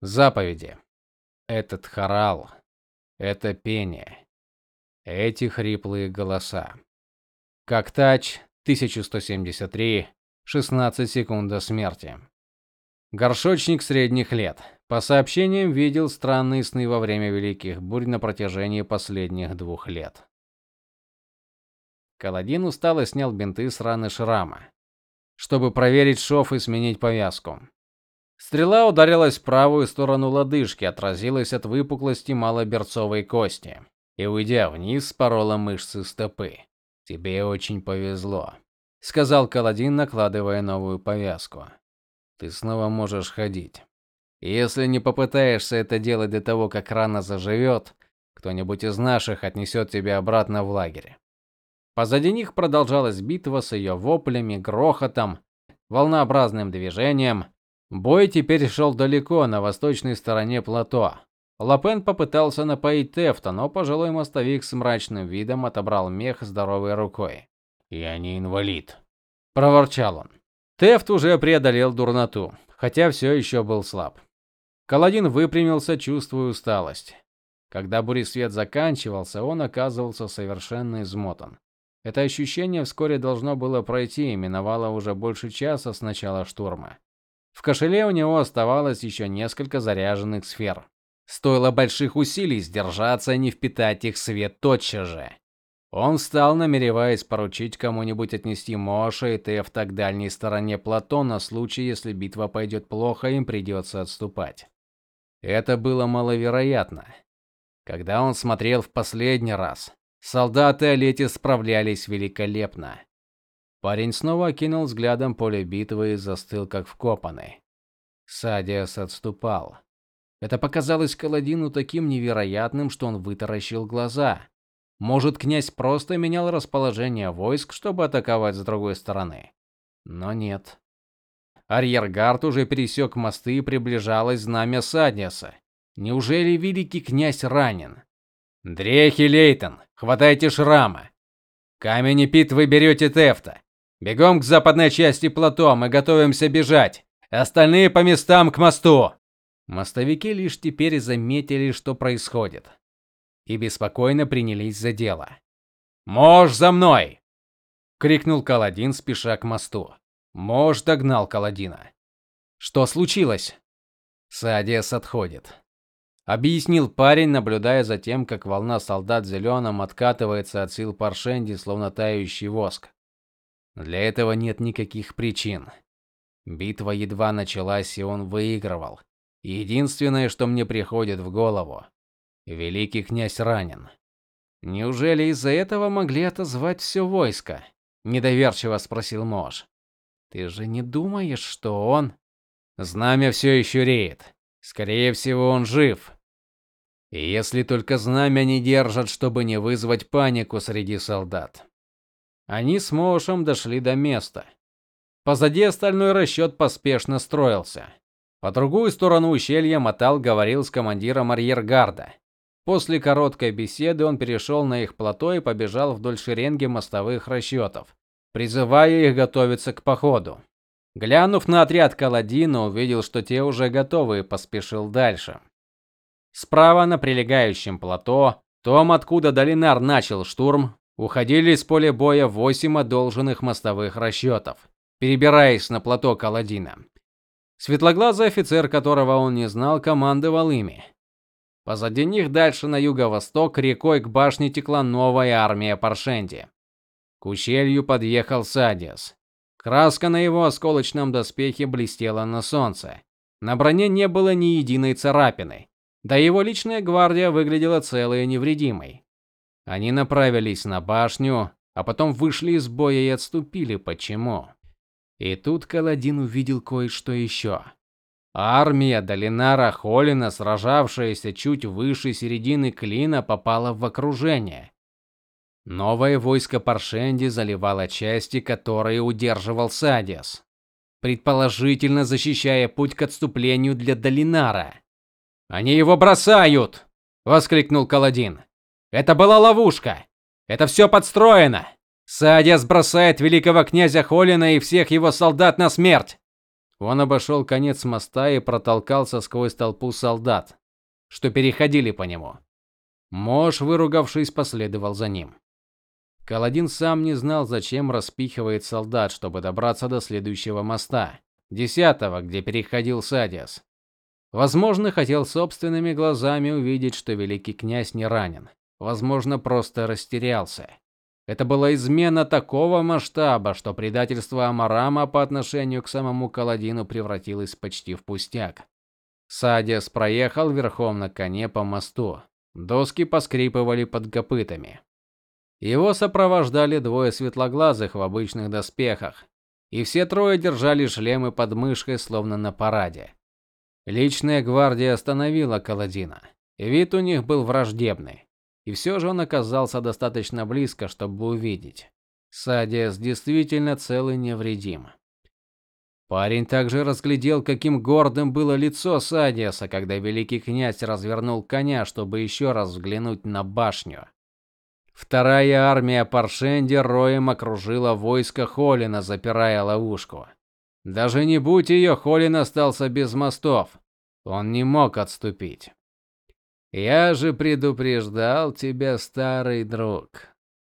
Заповеди. Этот хорал, это пение, эти хриплые голоса. Как тач 1173, 16 секунд до смерти. Горшочник средних лет. По сообщениям, видел странные сны во время великих бурь на протяжении последних двух лет. Каладин устало снял бинты с раны шрама, чтобы проверить шов и сменить повязку. Стрела ударилась в правую сторону лодыжки, отразилась от выпуклости малоберцовой кости и, уйдя вниз, спорола мышцы стопы. Тебе очень повезло, сказал Каладин, накладывая новую повязку. Ты снова можешь ходить. Если не попытаешься это делать до того, как рана заживет, кто-нибудь из наших отнесет тебя обратно в лагерь. Позади них продолжалась битва с ее воплями, грохотом, волнообразным движением. Бой теперь шел далеко, на восточной стороне плато. Лапен попытался напоить Тефта, но пожилой мостовик с мрачным видом отобрал мех здоровой рукой. "Я не инвалид", проворчал он. Тефт уже преодолел дурноту, хотя все еще был слаб. Каладин выпрямился, чувствуя усталость. Когда буресвет заканчивался, он оказывался совершенно измотан. Это ощущение вскоре должно было пройти, и миновало уже больше часа с начала штурма. В кошеле у него оставалось еще несколько заряженных сфер. Стоило больших усилий сдержаться и не впитать их свет тотчас же. Он встал, намереваясь поручить кому-нибудь отнести Моша и Тефта к дальней стороне плато на случай, если битва пойдет плохо, им придется отступать. Это было маловероятно. Когда он смотрел в последний раз, Солдаты Олети справлялись великолепно. Парень снова окинул взглядом поле битвы и застыл как вкопанный. Садиас отступал. Это показалось Каладину таким невероятным, что он вытаращил глаза. Может, князь просто менял расположение войск, чтобы атаковать с другой стороны? Но нет. Арьергард уже пересек мосты и приближалось знамя Садиаса. Неужели великий князь ранен? Дрехи Лейтон, хватайте шрама. Камень и Пит вы берете Тефта. Бегом к западной части плато, мы готовимся бежать. Остальные по местам к мосту. Мостовики лишь теперь заметили, что происходит, и беспокойно принялись за дело. "Мож за мной!" крикнул Каладин, спеша к мосту. Мож догнал Каладина. "Что случилось?" Садиас отходит объяснил парень, наблюдая за тем, как волна солдат в зеленом откатывается от сил Паршенди, словно тающий воск. Для этого нет никаких причин. Битва едва началась, и он выигрывал. Единственное, что мне приходит в голову, великий князь ранен. Неужели из-за этого могли отозвать все войско? недоверчиво спросил Мож. Ты же не думаешь, что он Знамя все еще реет. Скорее всего, он жив. И если только знамя не держат, чтобы не вызвать панику среди солдат. Они с Мошем дошли до места. Позади остальной расчет поспешно строился. По другую сторону ущелья Мотал говорил с командиром арьергарда. После короткой беседы он перешел на их плато и побежал вдоль шеренги мостовых расчетов, призывая их готовиться к походу. Глянув на отряд Каладина, увидел, что те уже готовы и поспешил дальше. Справа на прилегающем плато, том, откуда Долинар начал штурм, уходили с поля боя восемь одолженных мостовых расчетов, перебираясь на плато Каладина. Светлоглазый офицер, которого он не знал, командовал ими. Позади них дальше на юго-восток рекой к башне текла новая армия Паршенди. К ущелью подъехал Садиас. Краска на его осколочном доспехе блестела на солнце. На броне не было ни единой царапины. Да его личная гвардия выглядела целой и невредимой. Они направились на башню, а потом вышли из боя и отступили. Почему? И тут Каладин увидел кое-что еще. Армия Долинара Холина, сражавшаяся чуть выше середины клина, попала в окружение. Новое войско Паршенди заливало части, которые удерживал Садиас, предположительно защищая путь к отступлению для Долинара. Они его бросают, воскликнул Каладин. Это была ловушка. Это все подстроено. Садиас бросает великого князя Холина и всех его солдат на смерть. Он обошел конец моста и протолкался сквозь толпу солдат, что переходили по нему. Мош, выругавшись, последовал за ним. Каладин сам не знал, зачем распихивает солдат, чтобы добраться до следующего моста, десятого, где переходил Садиас. Возможно, хотел собственными глазами увидеть, что великий князь не ранен. Возможно, просто растерялся. Это была измена такого масштаба, что предательство Амарама по отношению к самому Каладину превратилось почти в пустяк. Садиас проехал верхом на коне по мосту. Доски поскрипывали под копытами. Его сопровождали двое светлоглазых в обычных доспехах, и все трое держали шлемы под мышкой, словно на параде. Личная гвардия остановила Каладина. Вид у них был враждебный, и все же он оказался достаточно близко, чтобы увидеть. Садиас действительно цел и невредим. Парень также разглядел, каким гордым было лицо Садиаса, когда великий князь развернул коня, чтобы еще раз взглянуть на башню. Вторая армия Паршенди роем окружила войско Холина, запирая ловушку. Даже не будь ее, Холин остался без мостов. Он не мог отступить. Я же предупреждал тебя, старый друг.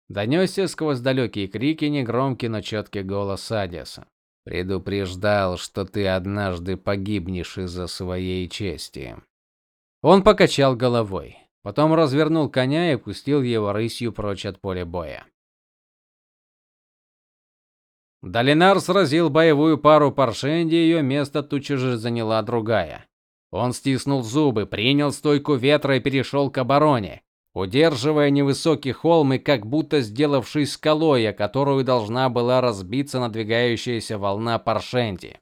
Донесся сквозь далекие крики негромкий, но четкий голос Садиса. Предупреждал, что ты однажды погибнешь из-за своей чести. Он покачал головой, потом развернул коня и пустил его рысью прочь от поля боя. Долинар сразил боевую пару Паршенди, ее место тутчас же заняла другая. Он стиснул зубы, принял стойку ветра и перешел к обороне удерживая невысокий холм и как будто сделавшись скалой, о которую должна была разбиться надвигающаяся волна Паршенти.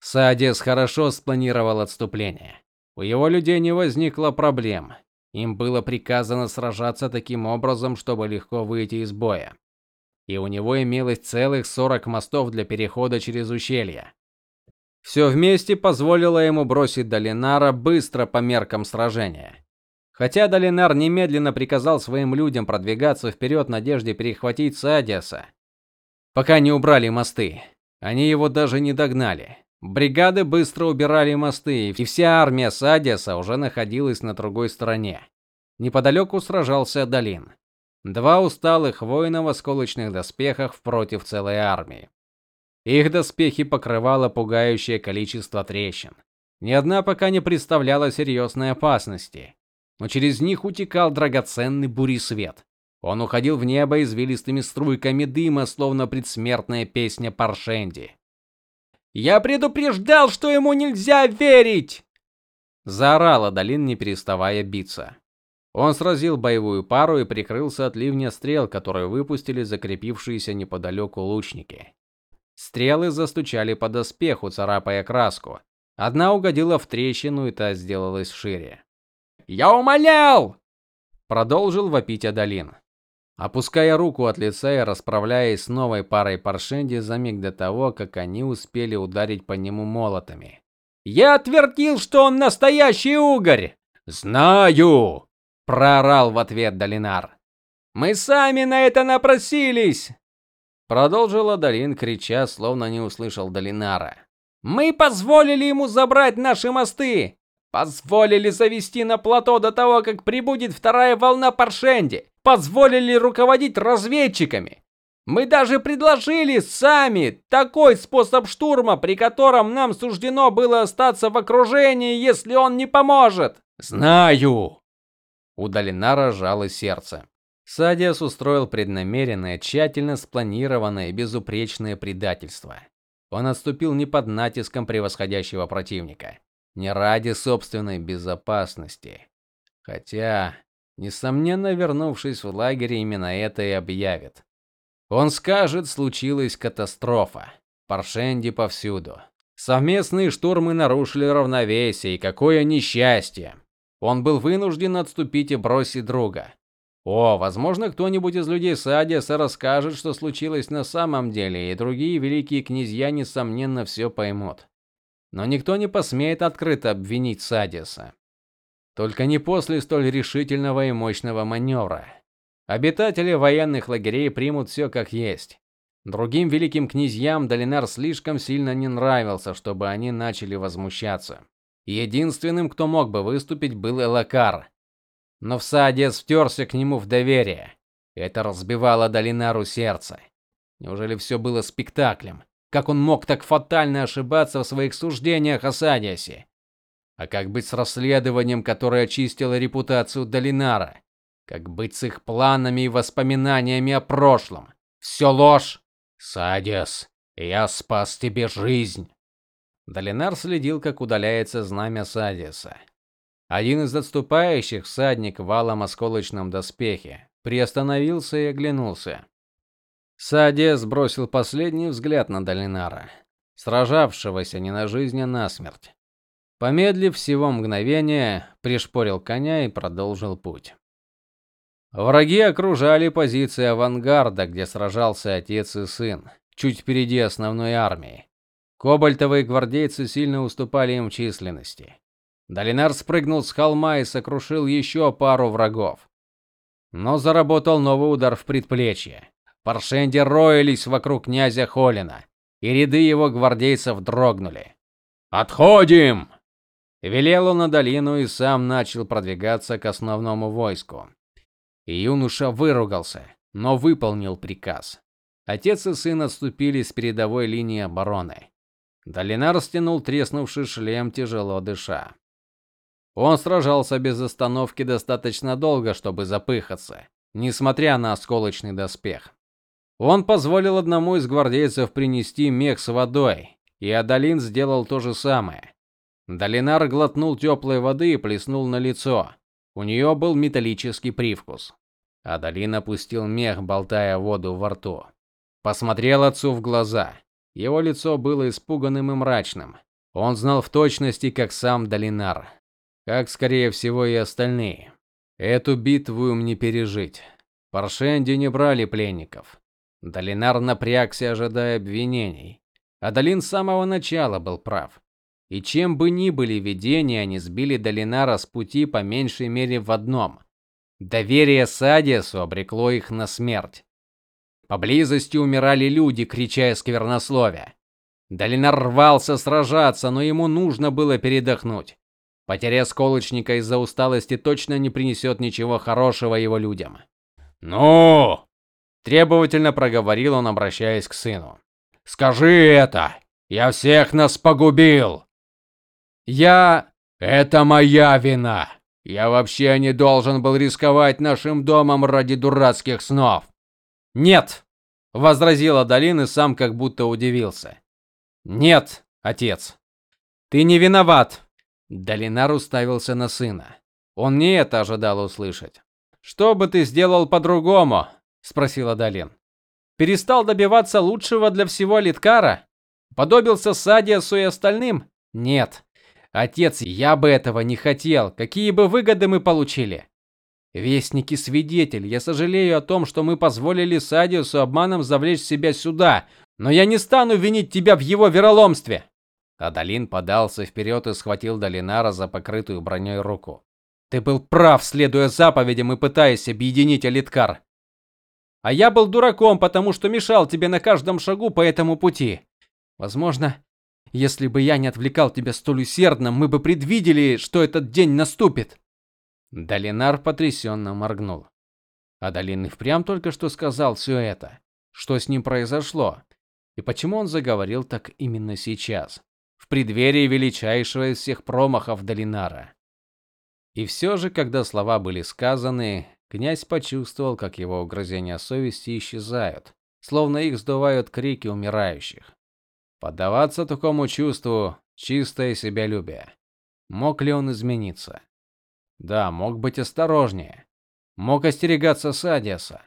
Садис хорошо спланировал отступление. У его людей не возникло проблем. Им было приказано сражаться таким образом, чтобы легко выйти из боя. И у него имелось целых 40 мостов для перехода через ущелье. Все вместе позволило ему бросить Долинара быстро по меркам сражения. Хотя Долинар немедленно приказал своим людям продвигаться вперед в надежде перехватить Садиаса, пока не убрали мосты. Они его даже не догнали. Бригады быстро убирали мосты, и вся армия Садиаса уже находилась на другой стороне. Неподалеку сражался Долин. Два усталых воина в осколочных доспехах против целой армии. Их доспехи покрывало пугающее количество трещин. Ни одна пока не представляла серьезной опасности но через них утекал драгоценный буресвет. Он уходил в небо извилистыми струйками дыма, словно предсмертная песня Паршенди. Я предупреждал, что ему нельзя верить, заорал Адалин, не переставая биться. Он сразил боевую пару и прикрылся от ливня стрел, которые выпустили закрепившиеся неподалеку лучники. Стрелы застучали по доспеху, царапая краску. Одна угодила в трещину, и та сделалась шире. Я умолял, продолжил вопить Адалин, опуская руку от лица и расправляясь с новой парой паршенди за миг до того, как они успели ударить по нему молотами. Я отвердил, что он настоящий угорь. Знаю, проорал в ответ Долинар. Мы сами на это напросились, продолжил Адалин, крича, словно не услышал Долинара. Мы позволили ему забрать наши мосты. Позволили завести на плато до того, как прибудет вторая волна Паршенди. Позволили руководить разведчиками. Мы даже предложили сами такой способ штурма, при котором нам суждено было остаться в окружении, если он не поможет. Знаю. У Долинара жало сердце. Садиас устроил преднамеренное, тщательно спланированное и безупречное предательство. Он отступил не под натиском превосходящего противника не ради собственной безопасности. Хотя, несомненно, вернувшись в лагерь, именно это и объявит. Он скажет, случилась катастрофа. Паршенди повсюду. Совместные штурмы нарушили равновесие, и какое несчастье. Он был вынужден отступить и бросить друга. О, возможно, кто-нибудь из людей Садиса расскажет, что случилось на самом деле, и другие великие князья несомненно все поймут но никто не посмеет открыто обвинить Садиса. Только не после столь решительного и мощного маневра. Обитатели военных лагерей примут все как есть. Другим великим князьям Долинар слишком сильно не нравился, чтобы они начали возмущаться. Единственным, кто мог бы выступить, был Элакар. Но Всадец втерся к нему в доверие. Это разбивало Долинару сердце. Неужели все было спектаклем? Как он мог так фатально ошибаться в своих суждениях о Садиасе? А как быть с расследованием, которое очистило репутацию Долинара? Как быть с их планами и воспоминаниями о прошлом? Все ложь. Садиас, я спас тебе жизнь. Долинар следил, как удаляется знамя Садиаса. Один из отступающих всадник в алом осколочном доспехе приостановился и оглянулся. Садиас бросил последний взгляд на Долинара, сражавшегося не на жизнь, а на смерть. Помедлив всего мгновение, пришпорил коня и продолжил путь. Враги окружали позиции авангарда, где сражался отец и сын, чуть впереди основной армии. Кобальтовые гвардейцы сильно уступали им в численности. Долинар спрыгнул с холма и сокрушил еще пару врагов. Но заработал новый удар в предплечье. Паршенди роились вокруг князя Холина, и ряды его гвардейцев дрогнули. "Отходим!" велел он на долину и сам начал продвигаться к основному войску. И юноша выругался, но выполнил приказ. Отец и сын отступили с передовой линии обороны. Долинар стянул треснувший шлем, тяжело дыша. Он сражался без остановки достаточно долго, чтобы запыхаться, несмотря на осколочный доспех. Он позволил одному из гвардейцев принести мех с водой, и Адалин сделал то же самое. Долинар глотнул теплой воды и плеснул на лицо. У нее был металлический привкус. Адалин опустил мех, болтая воду во рту. Посмотрел отцу в глаза. Его лицо было испуганным и мрачным. Он знал в точности, как сам Долинар, как скорее всего и остальные. Эту битву им не пережить. Паршенди не брали пленников. Долинар напрягся, ожидая обвинений. Адалин с самого начала был прав. И чем бы ни были видения, они сбили Долинара с пути по меньшей мере в одном. Доверие Садиасу обрекло их на смерть. Поблизости умирали люди, крича сквернословия. Долинар рвался сражаться, но ему нужно было передохнуть. Потеря сколочника из-за усталости точно не принесет ничего хорошего его людям. "Ну!" требовательно проговорил он, обращаясь к сыну. "Скажи это. Я всех нас погубил". "Я это моя вина. Я вообще не должен был рисковать нашим домом ради дурацких снов". "Нет", возразила Долин и сам как будто удивился. "Нет, отец. Ты не виноват". Долинар уставился на сына. Он не это ожидал услышать. "Что бы ты сделал по-другому?" спросила Долин. "Перестал добиваться лучшего для всего Литкара? Подобился Садиасу и остальным? Нет. Отец, я бы этого не хотел. Какие бы выгоды мы получили?" Вестники свидетель, я сожалею о том, что мы позволили Садиусу обманом завлечь себя сюда, но я не стану винить тебя в его вероломстве. Адалин подался вперед и схватил Долинара за покрытую броней руку. Ты был прав, следуя заповедям и пытаясь объединить Алиткар. А я был дураком, потому что мешал тебе на каждом шагу по этому пути. Возможно, если бы я не отвлекал тебя столь усердно, мы бы предвидели, что этот день наступит. Долинар потрясенно моргнул. А Долин и впрямь только что сказал все это. Что с ним произошло? И почему он заговорил так именно сейчас, в преддверии величайшего из всех промахов Долинара? И все же, когда слова были сказаны, князь почувствовал, как его угрызения совести исчезают, словно их сдувают крики умирающих. Поддаваться такому чувству чистое себялюбие. Мог ли он измениться? Да, мог быть осторожнее. Мог остерегаться Садиаса.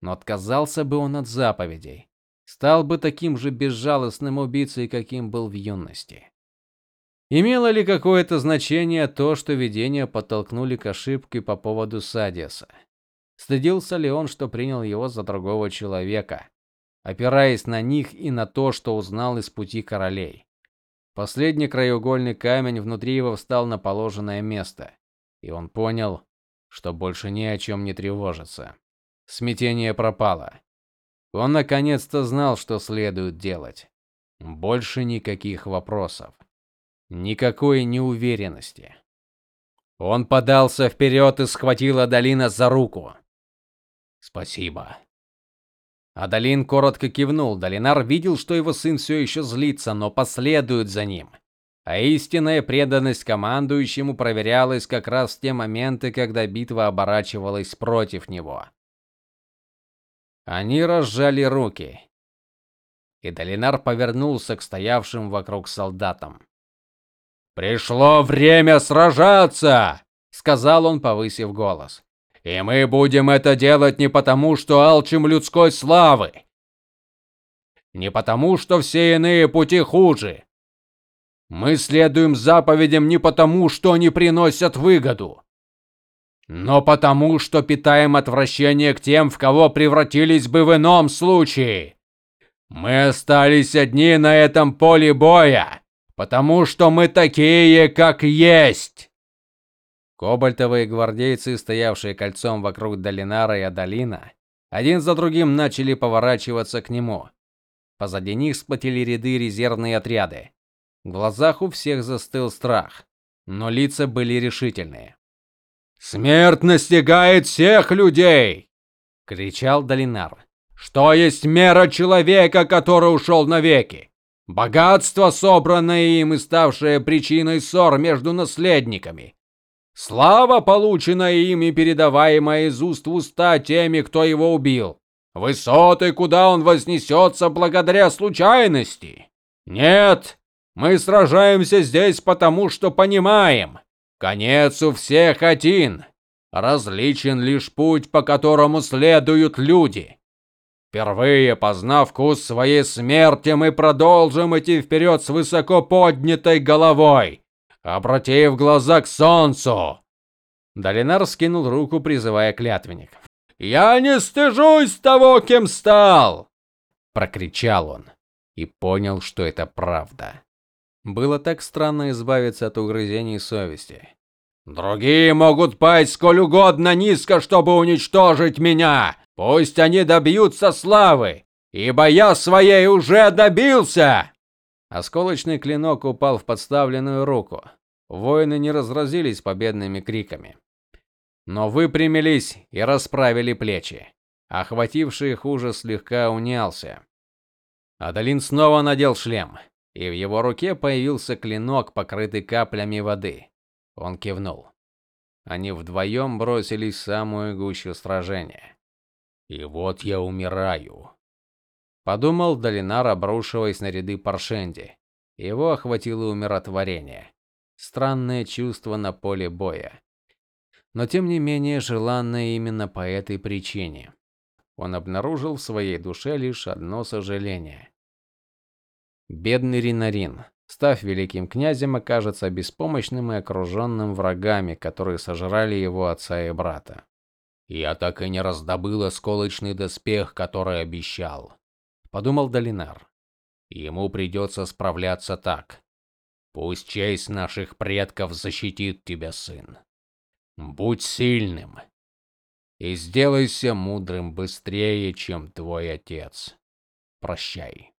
Но отказался бы он от заповедей. Стал бы таким же безжалостным убийцей, каким был в юности. Имело ли какое-то значение то, что видения подтолкнули к ошибке по поводу Садиаса? Стыдился ли он, что принял его за другого человека, опираясь на них и на то, что узнал из пути королей? Последний краеугольный камень внутри его встал на положенное место и он понял, что больше ни о чем не тревожится. Смятение пропало. Он наконец-то знал, что следует делать. Больше никаких вопросов, никакой неуверенности. Он подался вперед и схватил Адалина за руку. "Спасибо", Адалин коротко кивнул. Долинар видел, что его сын все еще злится, но последует за ним. А истинная преданность командующему проверялась как раз в те моменты, когда битва оборачивалась против него. Они разжали руки. И Долинар повернулся к стоявшим вокруг солдатам. Пришло время сражаться, сказал он, повысив голос. И мы будем это делать не потому, что алчим людской славы, не потому, что все иные пути хуже. Мы следуем заповедям не потому, что они приносят выгоду, но потому, что питаем отвращение к тем, в кого превратились бы в ином случае. Мы остались одни на этом поле боя, потому что мы такие, как есть. Кобальтовые гвардейцы, стоявшие кольцом вокруг Долинара и Адалина, один за другим начали поворачиваться к нему. Позади них сплотили ряды резервные отряды. В глазах у всех застыл страх, но лица были решительные. Смерть настигает всех людей, кричал Долинар. Что есть мера человека, который ушел навеки? Богатство, собранное им и ставшее причиной ссор между наследниками. Слава, полученная им и передаваемая из уст в уста теми, кто его убил. Высоты, куда он вознесется благодаря случайности. Нет, мы сражаемся здесь потому, что понимаем, конец у всех один. Различен лишь путь, по которому следуют люди. Впервые познав вкус своей смерти, мы продолжим идти вперед с высоко поднятой головой обратив глаза к солнцу. Долинар скинул руку, призывая клятвенник. Я не стыжусь того, кем стал, прокричал он и понял, что это правда. Было так странно избавиться от угрызений совести. Другие могут пасть сколь угодно низко, чтобы уничтожить меня. Пусть они добьются славы, ибо я своей уже добился. Осколочный клинок упал в подставленную руку. Воины не разразились победными криками, но выпрямились и расправили плечи. Охвативший их ужас слегка унялся. Адалин снова надел шлем, и в его руке появился клинок, покрытый каплями воды. Он кивнул. Они вдвоем бросились в самую гущу сражения. И вот я умираю, подумал Долинар, обрушиваясь на ряды Паршенди. Его охватило умиротворение. Странное чувство на поле боя. Но тем не менее желанное именно по этой причине. Он обнаружил в своей душе лишь одно сожаление. Бедный Ринарин, став великим князем, окажется беспомощным и окруженным врагами, которые сожрали его отца и брата. Я так и не раздобыл осколочный доспех, который обещал подумал Долинар. Ему придется справляться так. Пусть честь наших предков защитит тебя, сын. Будь сильным и сделайся мудрым быстрее, чем твой отец. Прощай.